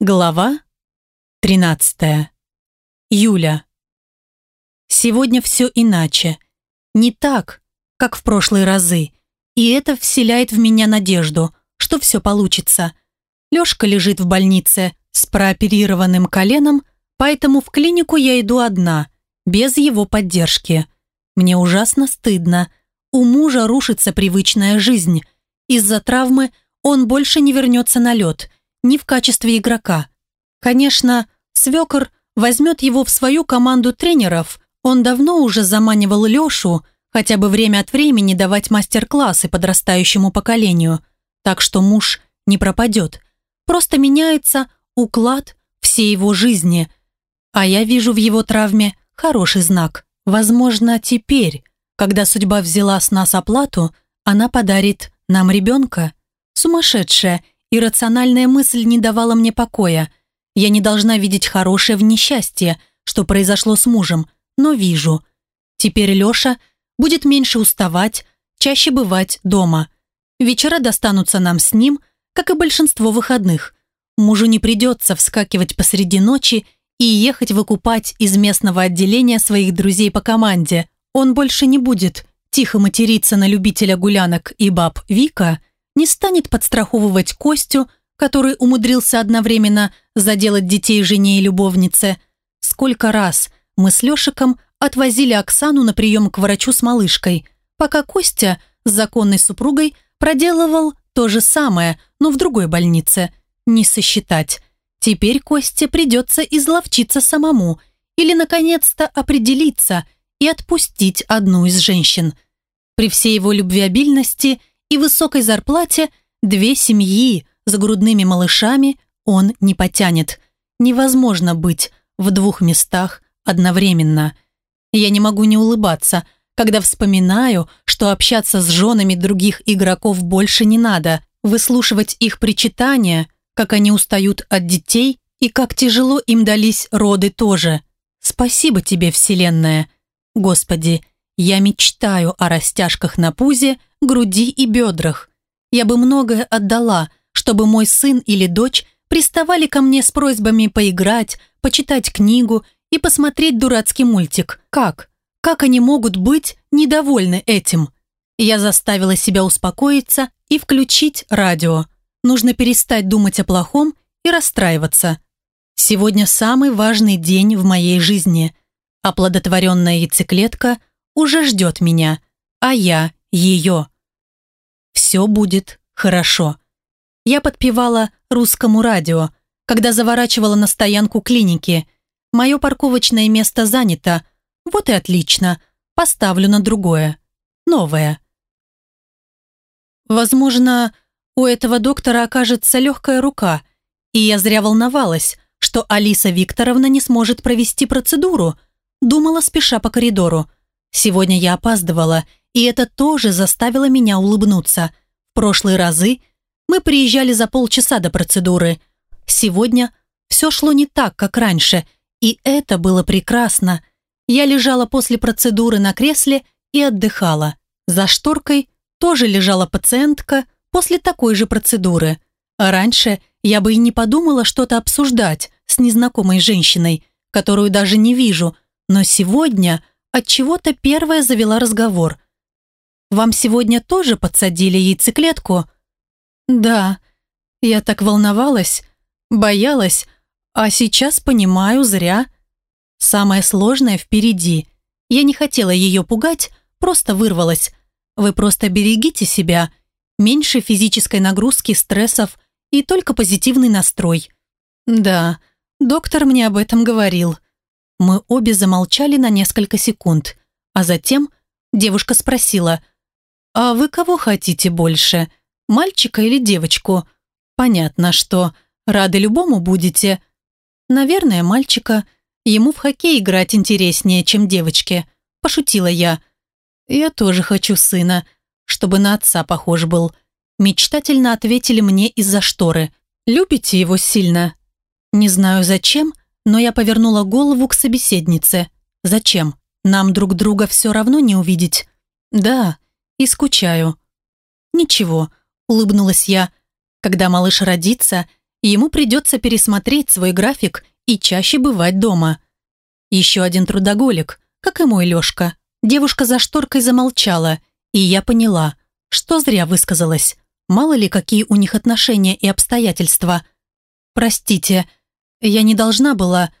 Глава 13. Юля. Сегодня все иначе. Не так, как в прошлые разы. И это вселяет в меня надежду, что все получится. Лёшка лежит в больнице с прооперированным коленом, поэтому в клинику я иду одна, без его поддержки. Мне ужасно стыдно. У мужа рушится привычная жизнь. Из-за травмы он больше не вернется на лед – не в качестве игрока. Конечно, свекор возьмет его в свою команду тренеров, он давно уже заманивал Лешу хотя бы время от времени давать мастер-классы подрастающему поколению, так что муж не пропадет. Просто меняется уклад всей его жизни. А я вижу в его травме хороший знак. Возможно, теперь, когда судьба взяла с нас оплату, она подарит нам ребенка. Сумасшедшая Иррациональная мысль не давала мне покоя. Я не должна видеть хорошее в несчастье, что произошло с мужем, но вижу. Теперь Леша будет меньше уставать, чаще бывать дома. Вечера достанутся нам с ним, как и большинство выходных. Мужу не придется вскакивать посреди ночи и ехать выкупать из местного отделения своих друзей по команде. Он больше не будет тихо материться на любителя гулянок и баб Вика, не станет подстраховывать Костю, который умудрился одновременно заделать детей жене и любовнице. Сколько раз мы с Лешиком отвозили Оксану на прием к врачу с малышкой, пока Костя с законной супругой проделывал то же самое, но в другой больнице. Не сосчитать. Теперь Косте придется изловчиться самому или, наконец-то, определиться и отпустить одну из женщин. При всей его любвеобильности и высокой зарплате две семьи с грудными малышами он не потянет. Невозможно быть в двух местах одновременно. Я не могу не улыбаться, когда вспоминаю, что общаться с женами других игроков больше не надо, выслушивать их причитания, как они устают от детей и как тяжело им дались роды тоже. Спасибо тебе, Вселенная. Господи, я мечтаю о растяжках на пузе груди и бедрах. Я бы многое отдала, чтобы мой сын или дочь приставали ко мне с просьбами поиграть, почитать книгу и посмотреть дурацкий мультик. Как? Как они могут быть недовольны этим? Я заставила себя успокоиться и включить радио. Нужно перестать думать о плохом и расстраиваться. Сегодня самый важный день в моей жизни. Оплодотворенная яйцеклетка уже ждет меня, а я ее. Все будет хорошо. Я подпевала русскому радио, когда заворачивала на стоянку клиники. Мое парковочное место занято. Вот и отлично. Поставлю на другое. Новое. Возможно, у этого доктора окажется легкая рука, и я зря волновалась, что Алиса Викторовна не сможет провести процедуру. Думала, спеша по коридору. Сегодня я опаздывала, и это тоже заставило меня улыбнуться. В прошлые разы мы приезжали за полчаса до процедуры. Сегодня все шло не так, как раньше, и это было прекрасно. Я лежала после процедуры на кресле и отдыхала. За шторкой тоже лежала пациентка после такой же процедуры. А раньше я бы и не подумала что-то обсуждать с незнакомой женщиной, которую даже не вижу, но сегодня от чего-то первая завела разговор. Вам сегодня тоже подсадили яйцеклетку?» «Да. Я так волновалась, боялась, а сейчас понимаю, зря. Самое сложное впереди. Я не хотела ее пугать, просто вырвалась. Вы просто берегите себя. Меньше физической нагрузки, стрессов и только позитивный настрой». «Да, доктор мне об этом говорил». Мы обе замолчали на несколько секунд, а затем девушка спросила – «А вы кого хотите больше? Мальчика или девочку?» «Понятно, что рады любому будете». «Наверное, мальчика. Ему в хоккей играть интереснее, чем девочке», – пошутила я. «Я тоже хочу сына, чтобы на отца похож был». Мечтательно ответили мне из-за шторы. «Любите его сильно?» Не знаю зачем, но я повернула голову к собеседнице. «Зачем? Нам друг друга все равно не увидеть?» «Да, и скучаю». «Ничего», — улыбнулась я. «Когда малыш родится, ему придется пересмотреть свой график и чаще бывать дома. Еще один трудоголик, как и мой Лешка. Девушка за шторкой замолчала, и я поняла, что зря высказалась. Мало ли, какие у них отношения и обстоятельства. Простите, я не должна была...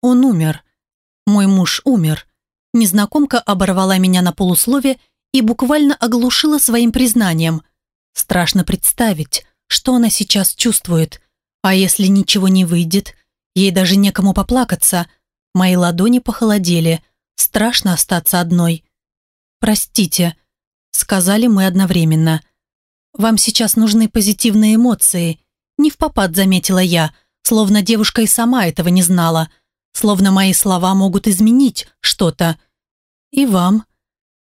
Он умер. Мой муж умер. Незнакомка оборвала меня на полуслове и буквально оглушила своим признанием. Страшно представить, что она сейчас чувствует. А если ничего не выйдет, ей даже некому поплакаться. Мои ладони похолодели. Страшно остаться одной. «Простите», — сказали мы одновременно. «Вам сейчас нужны позитивные эмоции», — не в попад заметила я, словно девушка и сама этого не знала, словно мои слова могут изменить что-то. «И вам.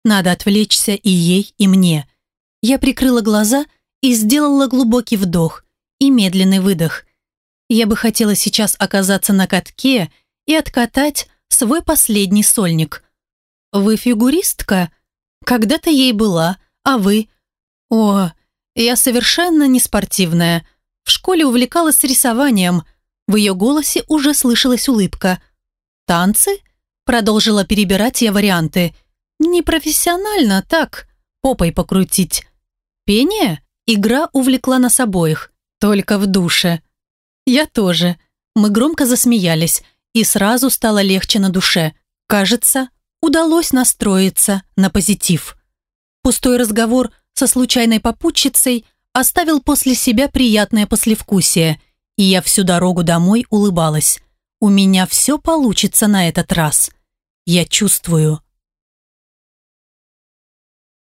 Надо отвлечься и ей, и мне». Я прикрыла глаза и сделала глубокий вдох и медленный выдох. Я бы хотела сейчас оказаться на катке и откатать свой последний сольник. «Вы фигуристка?» Когда-то ей была, а вы? О, я совершенно не спортивная. В школе увлекалась рисованием. В ее голосе уже слышалась улыбка. «Танцы?» Продолжила перебирать я варианты. «Непрофессионально, так, попой покрутить». «Пение?» Игра увлекла нас обоих. Только в душе. Я тоже. Мы громко засмеялись, и сразу стало легче на душе. Кажется, удалось настроиться на позитив. Пустой разговор со случайной попутчицей оставил после себя приятное послевкусие, и я всю дорогу домой улыбалась. У меня все получится на этот раз. Я чувствую,